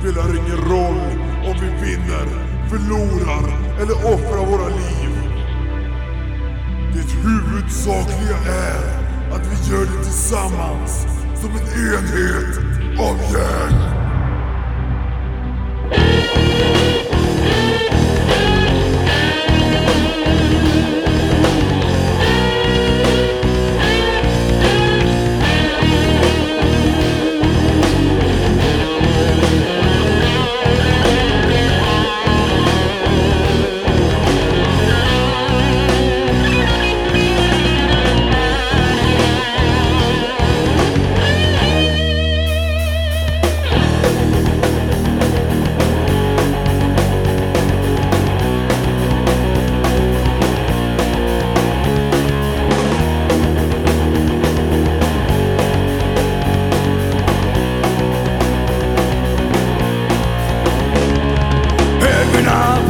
spelar ingen roll om vi vinner, förlorar eller offrar våra liv. Det huvudsakliga är att vi gör det tillsammans som en enhet av järn.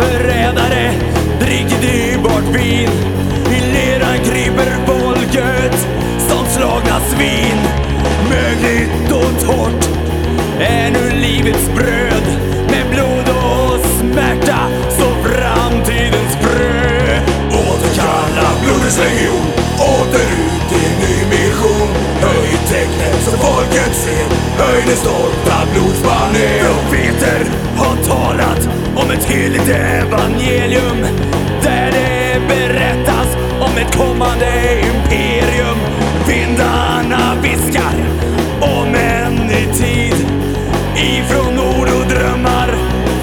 Förrädare. Dricker dyrbart vin. I leran kryper folket som slagna svin. Mögligt och torrt är nu livets bröd. Med blod och smärta så framtidens frö Återkalla blodets legion Åter ut i ny mission. Höj tecknet så folket ser. Höj den Till ett evangelium där det berättas om ett kommande imperium. Vindarna viskar om en ny tid. Ifrån ord och drömmar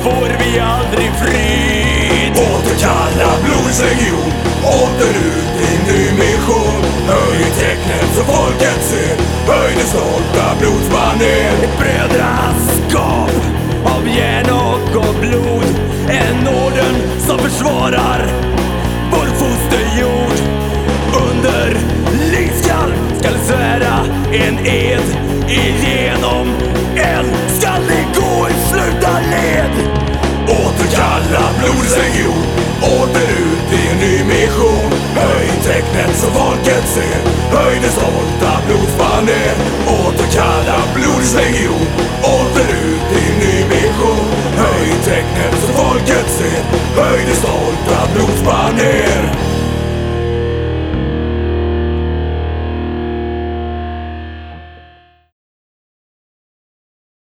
får vi aldrig frid. Återkalla blodets legion Åter ut i en ed. Igenom. Eld skall ni gå i slutna led. Återkalla blodets legion Åter ut i en ny mission. Höj tecknet så folket ser. Höj det stolta blodsbaner Återkalla blodets legion Åter ut i en ny mission. Höj tecknet så folket ser. Höj det stolta blodsbaner